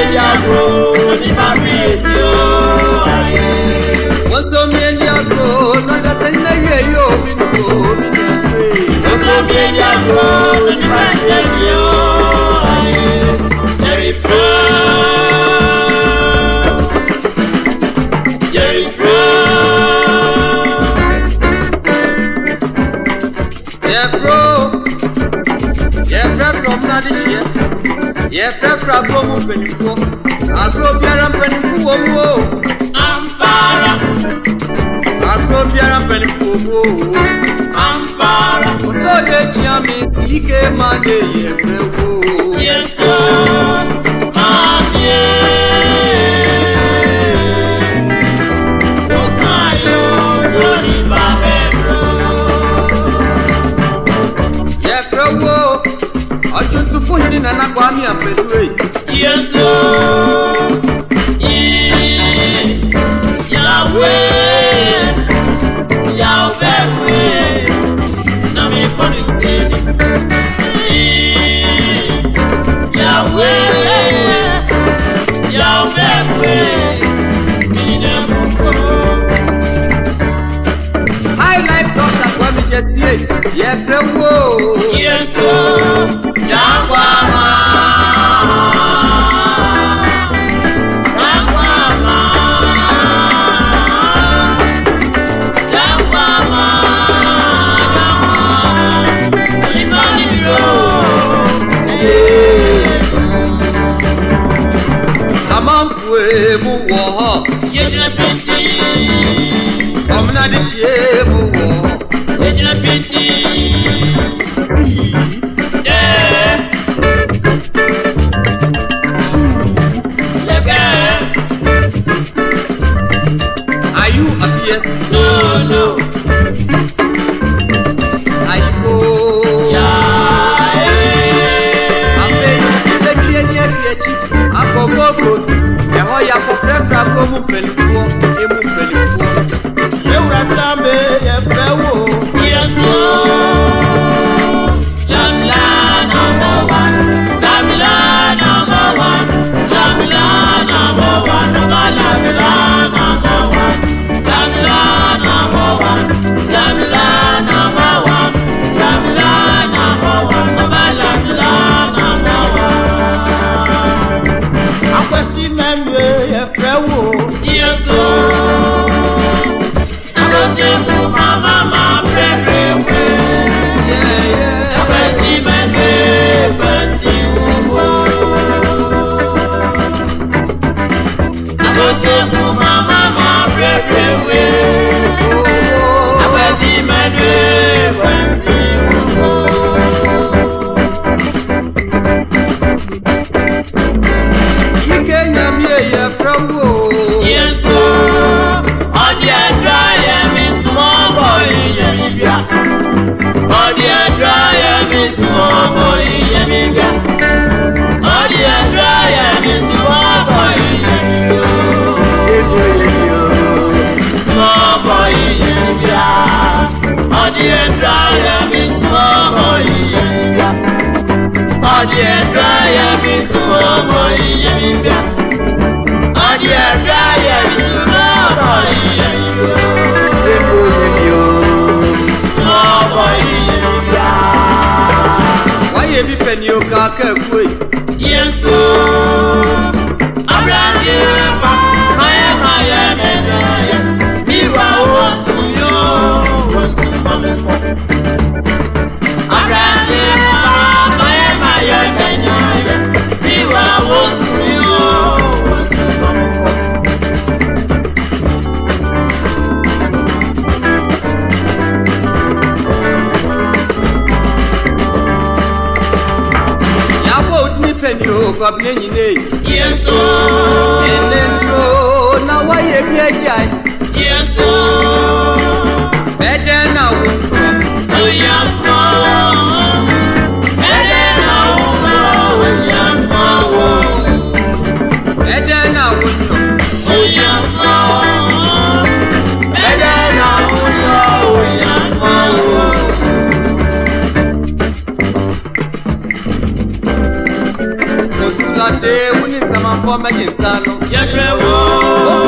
èdè àgbo nípa bí èsì ó ayé. wọ́n sọ mi èdè àgbo lọ́jọ́ sẹ́yìn lẹ́yìn èyí Brown. Jerry Brown. Yeah, bro. Yeah, bro from Nadishia. Yes, aborɔ mu mpanimfoɔ agorɔ biara mpanimfo wɔ mu o ampara agorɔ biara mpanimfo wɔ mu o ampara ɔsɔɔde akyia me siike ma de Mtukuhili na nakwami apedwe Yesu Yahweh Yahweh Na mikono isini Yahweh Yahweh Mina mwokono High life doctor kwa mijesie Yefrewo shebu wo yejina piti omna di shebu wo yejina piti shu lebe are you a fierce no no dança como um pelo Daya mitzvo hoye mibia. Adie daya mitzvo hoye mibia. Adie daya mitzvo hoye mibia. Ebo fenyo gobne nyine yeso elento na waye bieja yeso bede na wo oya fo te wuni sama fɔ mɛ k'i sanu. yɛrɛ wo.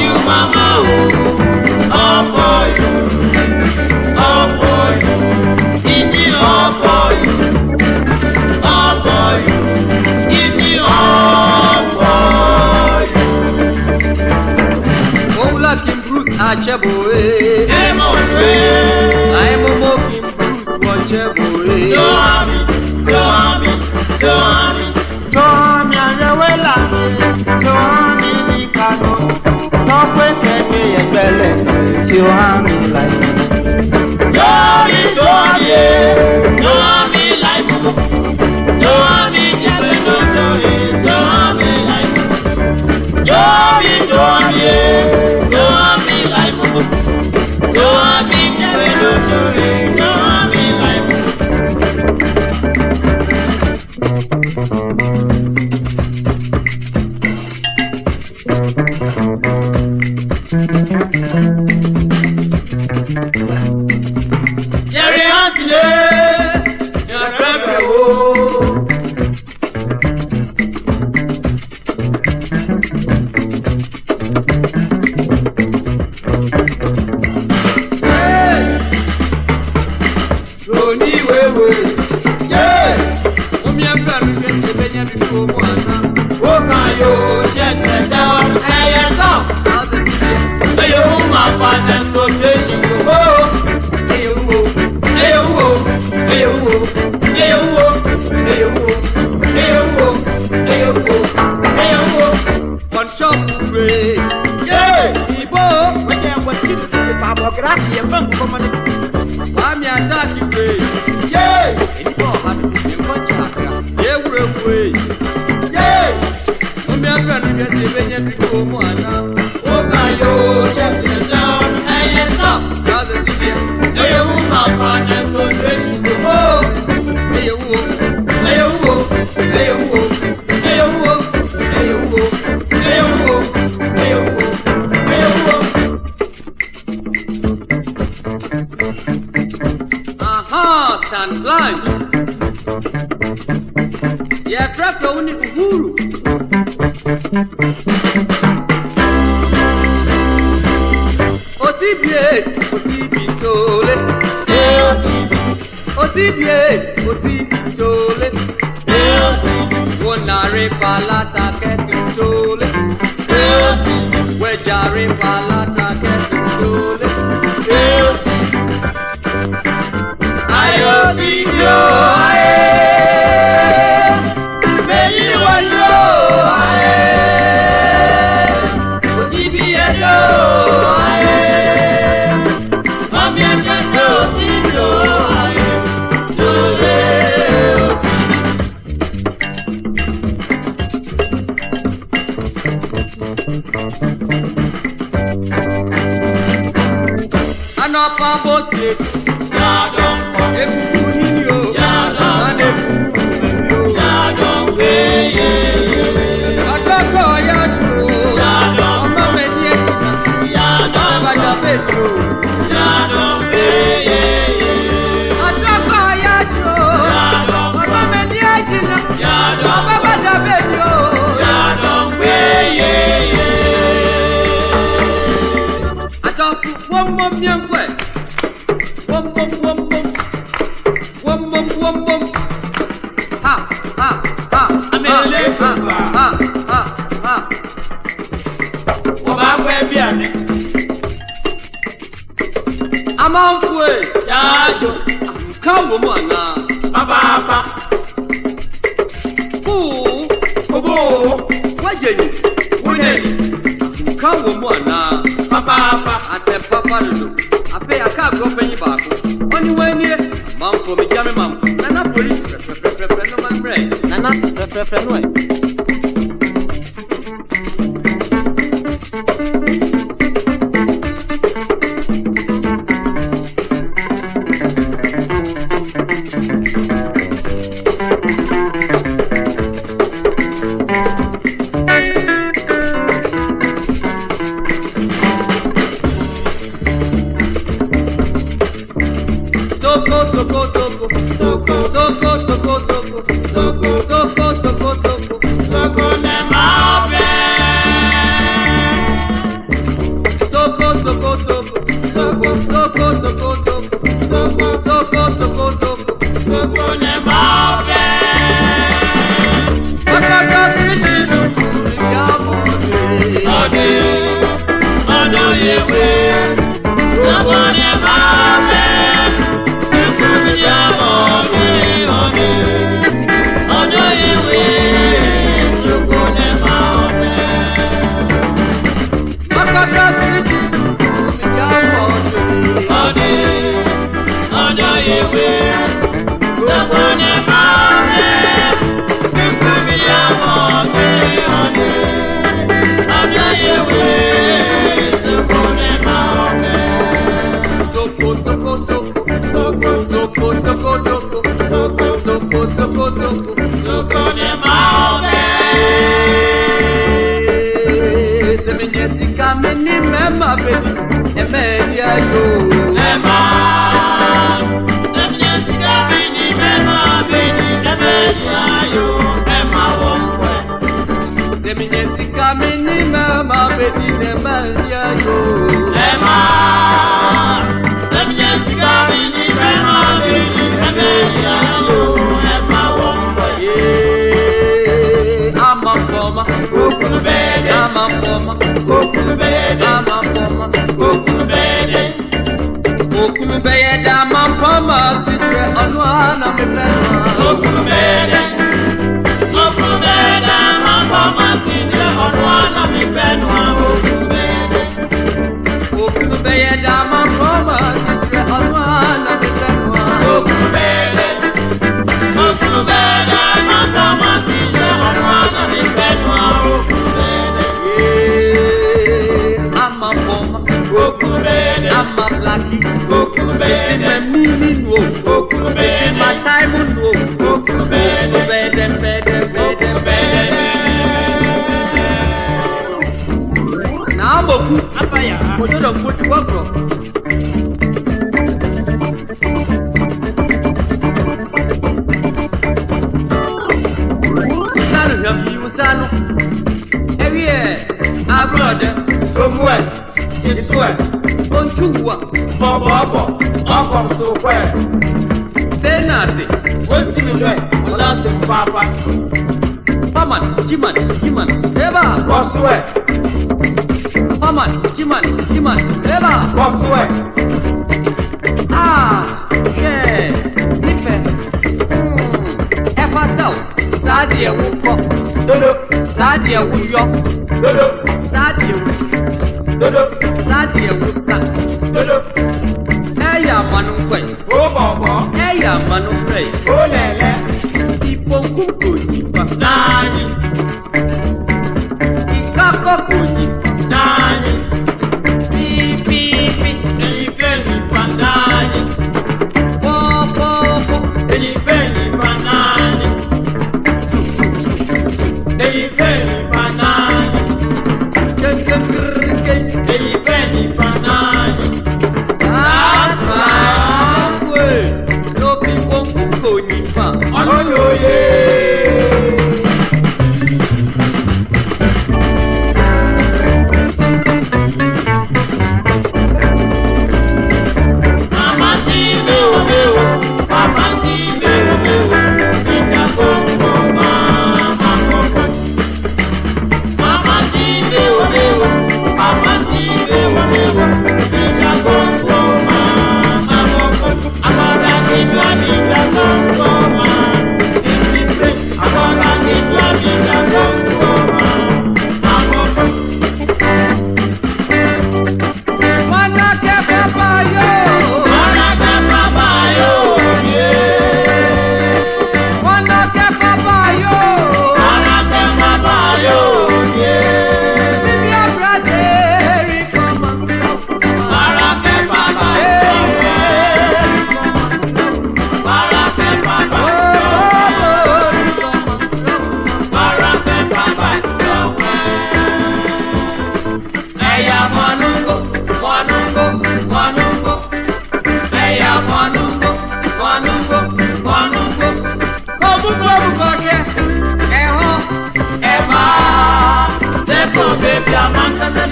you, Mama. All for you, all for you. Give me all for you, you. Give me all for Bruce Acheboe. Emowe. I'm Omo King Bruce Acheboe. Don't harm me, don't harm me, don't harm me. kweke mi ekpele till I'm life. Glory to life, yeah. omi ẹ̀fẹ̀ mi fi ṣe bẹ́ẹ̀ yẹn fi owó àná. ó kàn yóò ṣe tẹ̀tẹ̀ ọ ẹyẹ tán. ẹyẹ ń máa pa ẹ̀sọ́ fèsì wò. ẹyẹ ń wo ẹyẹ ń wo ẹyẹ ń wo ẹyẹ ń wo ẹyẹ ń wo ẹyẹ ń wo ẹyẹ ń wo ẹyẹ ń wo. kọ́ńtọ́ kúre. ìbò. wọ́n jẹ́ wọ́n ti ti ti pàmò gíráfì ẹ̀fọ́ nǹkan mọ́ni. Bami ataki we. Ye. Eni bo bami kubi mwanyi akra. Ye wure we. Ye. Mumi afra ni biasi benye tiko mwana. a lot? I get to wonare palata ketu tole eosi a lot. na pambo seki. Yadon pọ̀. Ekuku nini o. Yadon pọ̀. Sane kuru nini o. Yadon weye. Atọ́kọ̀ ya ṣòro. Yadon pọ̀. Ọmọ mi ní ẹ̀kọ́. Yadon pọ̀. Bàjọ́ bẹ́ẹ̀ ni o. Yadon weye. Atọ́kọ̀ ya ṣòro. Yadon pọ̀. Ọmọ mi ní ẹ̀jìnà. Yadon pọ̀. Ọmọ bàjọ́ bẹ́ẹ̀ amanfoe yaajo ka wɔ mu anaa papaapa kuu koboo wagye ni wone ni ka wɔ mu anaa papaapa asɛm papa dodo afei aka agorɔ panyin baako ɔne wɔanie amanfoɔ megya me ma mo nana polisi fɛfɛfɛfɛ no ma mmerɛ nana fɛfɛfɛ no ɛ away. me me Yeah. kokunu bɛɛdɛ ama pɔma kokunu bɛɛdɛ ama pɔma kokunu bɛɛdɛ kokunu bɛɛdɛ ama pɔma si tɛ ɔnu ana fɛ ma kokunu okurubene ama blaki okurubene mimi nuo okurubene mataimu nuo okurubene obede bede bede bede. Now I'm a good abaya. I'm not a good worker. sokɔɛ sɛɛ naase wosimi bɛ wolaase paapa paman jiman jiman reba wɔsuɛ paman jiman jiman reba wɔsuɛ aa ah, yɛɛ nifɛ ɛfa hmm. taw saa deɛ wo kɔ dodo saa deɛ wo yɔ dodo saa deɛ wo si dodo saa deɛ wo sa dodo yà manu kwẹ. ó bọ̀bọ̀. ẹ yà manu rẹ. ó lẹ̀lẹ̀. ìpọnkú kò sí pa. naanị. ìkákọ̀ kò sí. naanị. pípípí. ẹyin fẹ́ yìí pa naanị. pọ́pọ́pọ́. ẹyin fẹ́ yìí pa naanị. ẹyin fẹ́ yìí pa naanị. kékeré.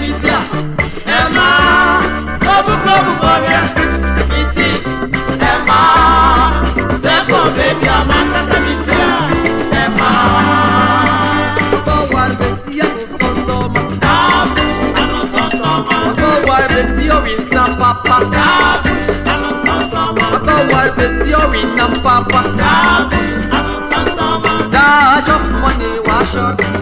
mi bíà ẹ máa kọ́bùkọ́bù bọ̀ rẹ̀ mi sí ẹ máa sẹ́kọ̀ bẹ́bí àmọ́ kásá mi bíà ẹ máa. Ọgọ́wà rẹ̀ sí àtọ̀ sọ́sọ́ ma. Dábùsù àtọ̀ sọ́sọ́ ma. Ọgọ́wà rẹ̀ sí ọ̀rìn sá pápá. Dábùsù àtọ̀ sọ́sọ́ ma. Ọgọ́wà rẹ̀ sí ọ̀rìn nà pápá. Dábùsù àtọ̀ sọ́sọ́ ma. Dájọ́ fún